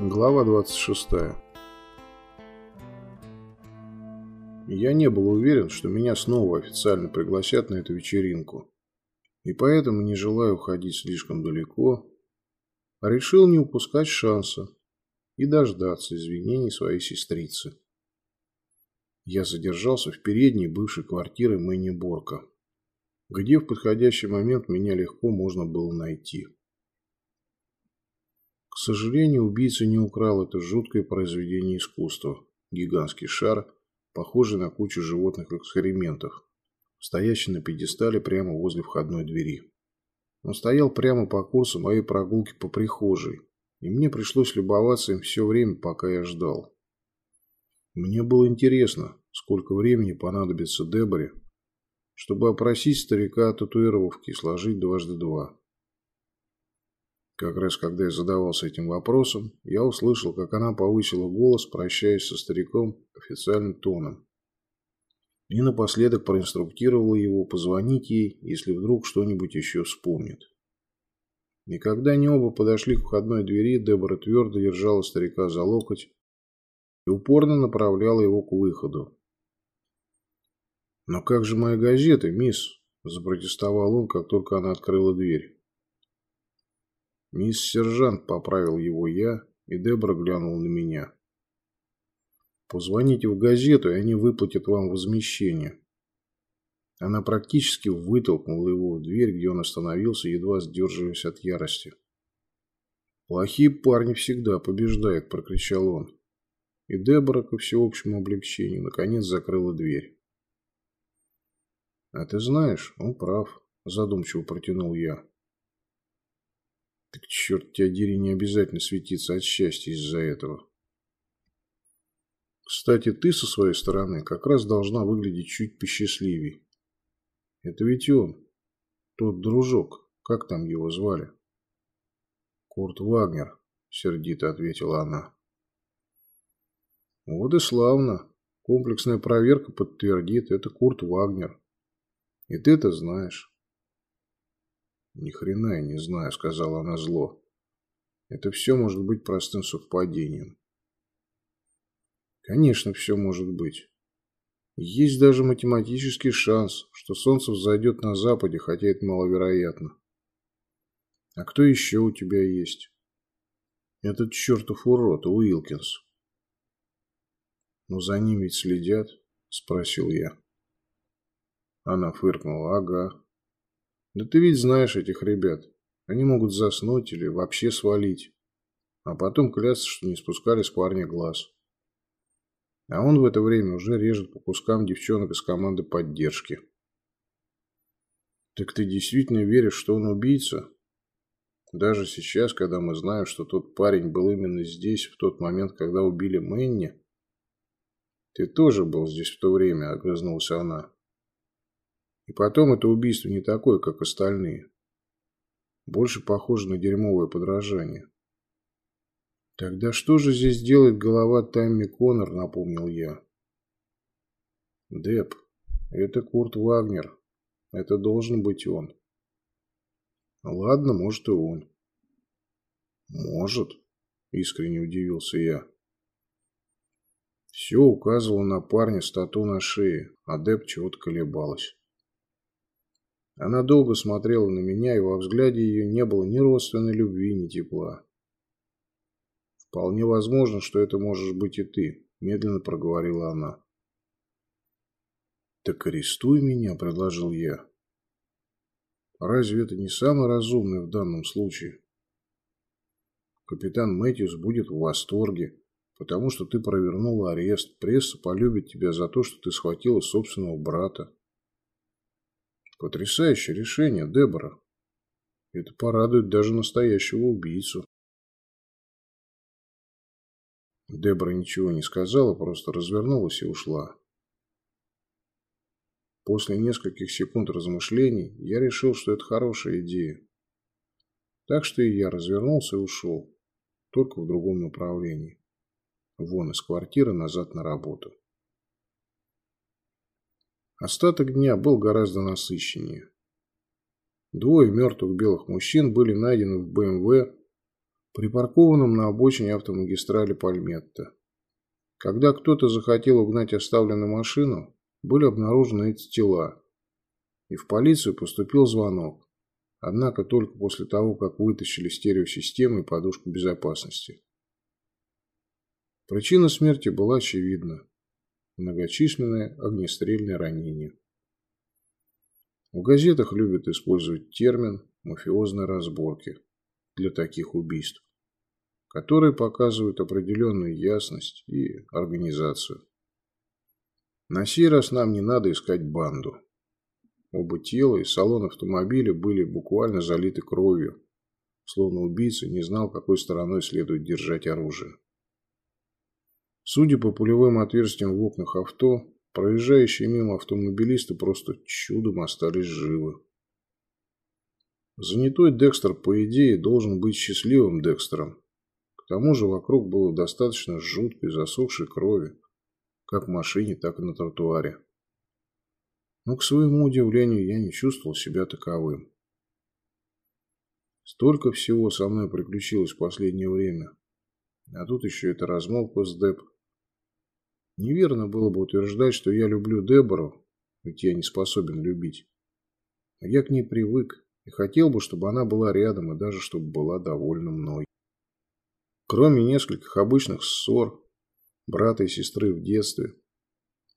Глава 26. Я не был уверен, что меня снова официально пригласят на эту вечеринку. И поэтому, не желая уходить слишком далеко, решил не упускать шанса и дождаться извинений своей сестрицы. Я задержался в передней бывшей квартиры Мэнни Борка, где в подходящий момент меня легко можно было найти. К сожалению, убийца не украл это жуткое произведение искусства. Гигантский шар, похожий на кучу животных экскрементов, стоящий на пьедестале прямо возле входной двери. Он стоял прямо по курсу моей прогулки по прихожей, и мне пришлось любоваться им все время, пока я ждал. Мне было интересно, сколько времени понадобится Деборе, чтобы опросить старика о татуировке и сложить дважды два. Как раз когда я задавался этим вопросом, я услышал, как она повысила голос, прощаясь со стариком официальным тоном. И напоследок проинструктировала его позвонить ей, если вдруг что-нибудь еще вспомнит. И когда они оба подошли к входной двери, Дебора твердо держала старика за локоть и упорно направляла его к выходу. «Но как же мои газеты, мисс?» – запротестовал он, как только она открыла дверь. «Мисс Сержант», — поправил его я, и Дебра глянул на меня. «Позвоните в газету, и они выплатят вам возмещение». Она практически вытолкнула его в дверь, где он остановился, едва сдерживаясь от ярости. «Плохие парни всегда побеждают», – прокричал он. И Дебора, ко всеобщему облегчению, наконец закрыла дверь. «А ты знаешь, он прав», – задумчиво протянул я. Так черт тебя дери, не обязательно светиться от счастья из-за этого. Кстати, ты со своей стороны как раз должна выглядеть чуть посчастливей. Это ведь он, тот дружок, как там его звали? Курт Вагнер, сердито ответила она. Вот и славно. Комплексная проверка подтвердит, это Курт Вагнер. И ты это знаешь. «Ни хрена я не знаю», — сказала она зло. «Это все может быть простым совпадением». «Конечно, все может быть. Есть даже математический шанс, что солнце взойдет на западе, хотя это маловероятно. А кто еще у тебя есть?» «Этот чертов урод, Уилкинс». «Но за ним ведь следят?» – спросил я. Она фыркнула. «Ага. Да ты ведь знаешь этих ребят. Они могут заснуть или вообще свалить. А потом клясться, что не спускали с парня глаз. А он в это время уже режет по кускам девчонок из команды поддержки. Так ты действительно веришь, что он убийца? Даже сейчас, когда мы знаем, что тот парень был именно здесь, в тот момент, когда убили Мэнни? Ты тоже был здесь в то время, огрызнулась она. Потом это убийство не такое, как остальные. Больше похоже на дерьмовое подражание. Тогда что же здесь делает голова Тайми Коннор, напомнил я. Деп, это Курт Вагнер. Это должен быть он. Ладно, может и он. Может, искренне удивился я. Все указывало на парня с тату на шее, а Деп чего-то колебалась. Она долго смотрела на меня, и во взгляде ее не было ни родственной любви, ни тепла. «Вполне возможно, что это можешь быть и ты», – медленно проговорила она. «Так арестуй меня», – предложил я. «Разве это не самое разумное в данном случае?» Капитан Мэтьюс будет в восторге, потому что ты провернула арест. Пресса полюбит тебя за то, что ты схватила собственного брата. Потрясающее решение, Дебора. Это порадует даже настоящего убийцу. Дебора ничего не сказала, просто развернулась и ушла. После нескольких секунд размышлений я решил, что это хорошая идея. Так что и я развернулся и ушел, только в другом направлении. Вон из квартиры назад на работу. Остаток дня был гораздо насыщеннее. Двое мертвых белых мужчин были найдены в БМВ, припаркованном на обочине автомагистрали Пальметта. Когда кто-то захотел угнать оставленную машину, были обнаружены эти тела, и в полицию поступил звонок. Однако только после того, как вытащили стереосистему и подушку безопасности. Причина смерти была очевидна. Многочисленные огнестрельные ранения. В газетах любят использовать термин «мафиозные разборки» для таких убийств, которые показывают определенную ясность и организацию. На сей раз нам не надо искать банду. Оба тела и салон автомобиля были буквально залиты кровью, словно убийца не знал, какой стороной следует держать оружие. Судя по пулевым отверстиям в окнах авто, проезжающие мимо автомобилисты просто чудом остались живы. Занятой Декстер, по идее, должен быть счастливым Декстером. К тому же вокруг было достаточно жуткой засохшей крови, как в машине, так и на тротуаре но, к своему удивлению, я не чувствовал себя таковым. Столько всего со мной приключилось в последнее время. А тут еще эта размолвка с Деб. Неверно было бы утверждать, что я люблю Дебору, ведь я не способен любить. Но я к ней привык и хотел бы, чтобы она была рядом и даже чтобы была довольна мной. Кроме нескольких обычных ссор, брата и сестры в детстве,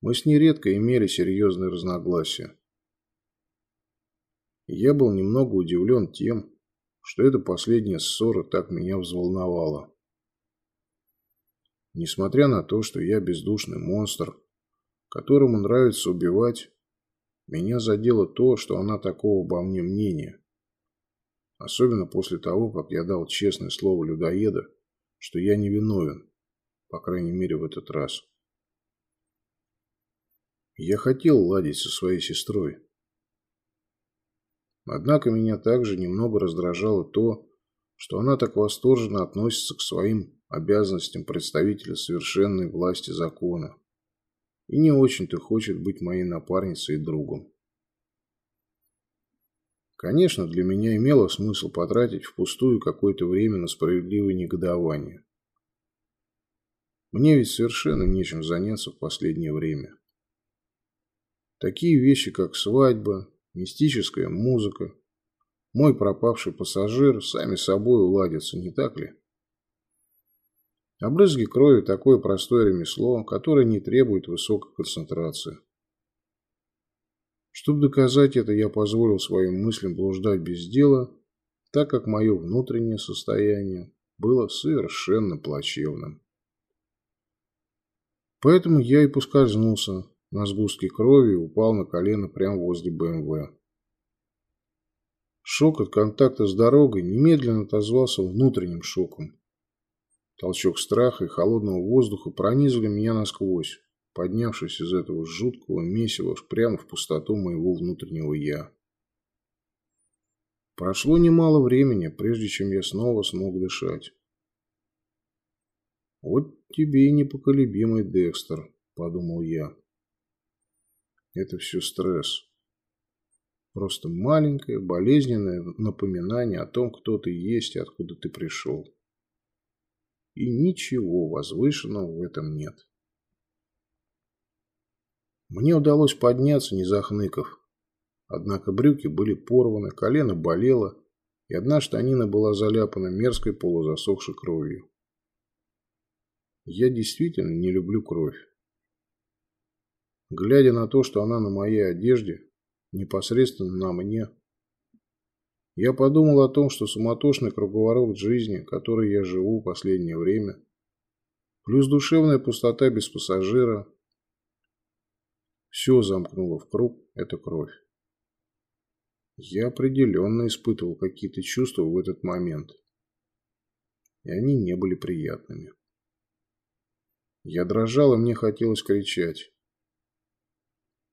мы с ней редко имели серьезные разногласия. я был немного удивлен тем, что эта последняя ссора так меня взволновала. Несмотря на то, что я бездушный монстр, которому нравится убивать, меня задело то, что она такого обо мне мнения. Особенно после того, как я дал честное слово людоеда, что я не виновен, по крайней мере в этот раз. Я хотел ладить со своей сестрой. Однако меня также немного раздражало то, что она так восторженно относится к своим обязанностям представителя совершенной власти закона и не очень-то хочет быть моей напарницей и другом. Конечно, для меня имело смысл потратить впустую какое-то время на справедливое негодование. Мне ведь совершенно нечем заняться в последнее время. Такие вещи, как свадьба, мистическая музыка, мой пропавший пассажир сами собой уладятся, не так ли? Обрызги крови – такое простое ремесло, которое не требует высокой концентрации. Чтобы доказать это, я позволил своим мыслям блуждать без дела, так как мое внутреннее состояние было совершенно плачевным. Поэтому я и поскользнулся на сгустке крови и упал на колено прямо возле БМВ. Шок от контакта с дорогой немедленно отозвался внутренним шоком. Толчок страха и холодного воздуха пронизали меня насквозь, поднявшись из этого жуткого месива прямо в пустоту моего внутреннего «я». Прошло немало времени, прежде чем я снова смог дышать. «Вот тебе и непоколебимый Декстер», – подумал я. Это все стресс. Просто маленькое, болезненное напоминание о том, кто ты есть и откуда ты пришел. И ничего возвышенного в этом нет. Мне удалось подняться, не захныков. Однако брюки были порваны, колено болело, и одна штанина была заляпана мерзкой полузасохшей кровью. Я действительно не люблю кровь. Глядя на то, что она на моей одежде, непосредственно на мне, я подумал о том, что суматошный круговорот жизни, который я живу в последнее время, плюс душевная пустота без пассажира, все замкнуло в круг – это кровь. Я определенно испытывал какие-то чувства в этот момент, и они не были приятными. Я дрожал, и мне хотелось кричать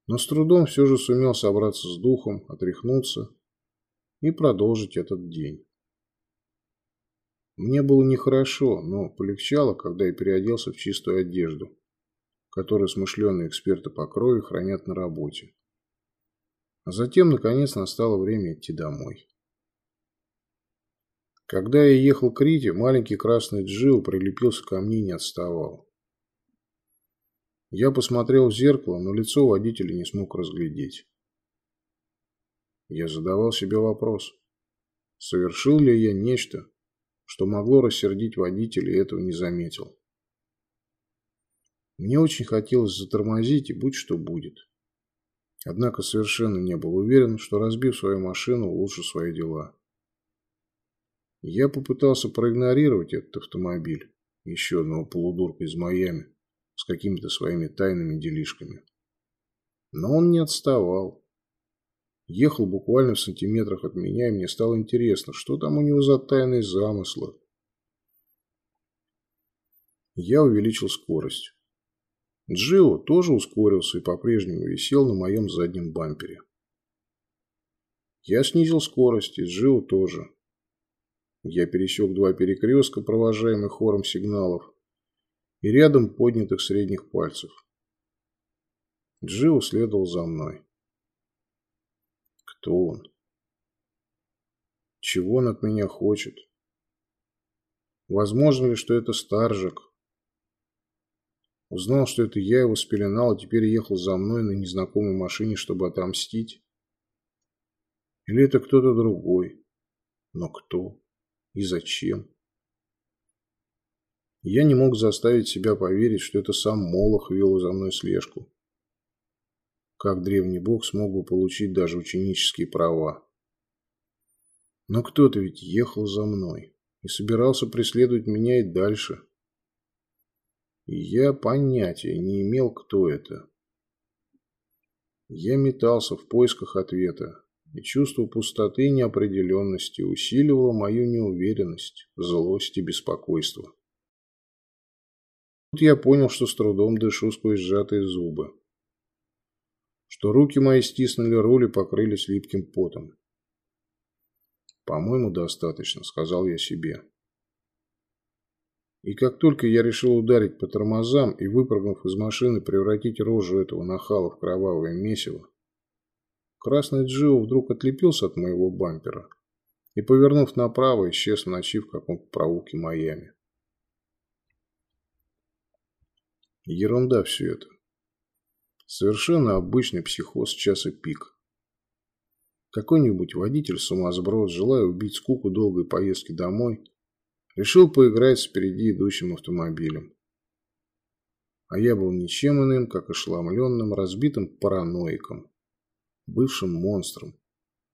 но с трудом все же сумел собраться с духом, отряхнуться и продолжить этот день. Мне было нехорошо, но полегчало, когда я переоделся в чистую одежду, которую смышленые эксперты по крови хранят на работе. А затем, наконец, настало время идти домой. Когда я ехал к Рите, маленький красный Джио прилепился ко мне и не отставал. Я посмотрел в зеркало, но лицо водителя не смог разглядеть. Я задавал себе вопрос, совершил ли я нечто, что могло рассердить водителя и этого не заметил. Мне очень хотелось затормозить и будь что будет. Однако совершенно не был уверен, что разбив свою машину, улучшу свои дела. Я попытался проигнорировать этот автомобиль, еще одного полудурка из Майами, с какими-то своими тайными делишками. Но он не отставал. Ехал буквально в сантиметрах от меня, и мне стало интересно, что там у него за тайные замыслы. Я увеличил скорость. Джио тоже ускорился и по-прежнему висел на моем заднем бампере. Я снизил скорость, и Джио тоже. Я пересек два перекрестка, провожаемых хором сигналов, и рядом поднятых средних пальцев. Джио следовал за мной. Кто он? Чего он от меня хочет? Возможно ли, что это Старжик? Узнал, что это я его спеленал, а теперь ехал за мной на незнакомой машине, чтобы отомстить? Или это кто-то другой? Но кто? И зачем? Я не мог заставить себя поверить, что это сам Молох вел за мной слежку. Как древний бог смог бы получить даже ученические права? Но кто-то ведь ехал за мной и собирался преследовать меня и дальше. И я понятия не имел, кто это. Я метался в поисках ответа, и чувство пустоты и неопределенности усиливало мою неуверенность, злость и беспокойство. Тут я понял, что с трудом дышу сквозь сжатые зубы, что руки мои стиснули руль и покрылись липким потом. «По-моему, достаточно», — сказал я себе. И как только я решил ударить по тормозам и, выпрыгнув из машины, превратить рожу этого нахала в кровавое месиво, Красный Джио вдруг отлепился от моего бампера и, повернув направо, исчез в ночи в каком-то проулке Майами. Ерунда все это. Совершенно обычный психоз часа пик. Какой-нибудь водитель-сумасброд, желая убить скуку долгой поездки домой, решил поиграть с впереди идущим автомобилем. А я был ничем иным, как ошеломленным, разбитым параноиком бывшим монстром,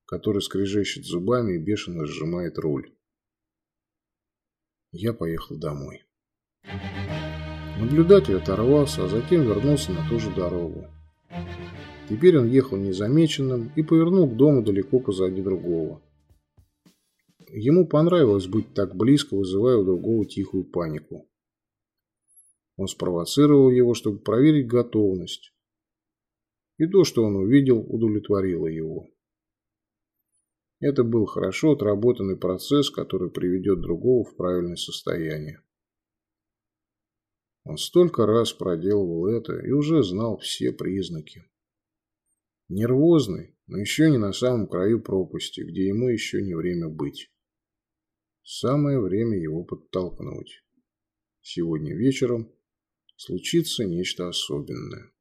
который скрежещет зубами и бешено сжимает руль. Я поехал домой. Наблюдатель оторвался, а затем вернулся на ту же дорогу. Теперь он ехал незамеченным и повернул к дому далеко позади другого. Ему понравилось быть так близко, вызывая у другого тихую панику. Он спровоцировал его, чтобы проверить готовность, и то, что он увидел, удовлетворило его. Это был хорошо отработанный процесс, который приведет другого в правильное состояние. Он столько раз проделывал это и уже знал все признаки. Нервозный, но еще не на самом краю пропасти, где ему еще не время быть. Самое время его подтолкнуть. Сегодня вечером случится нечто особенное.